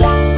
Yeah.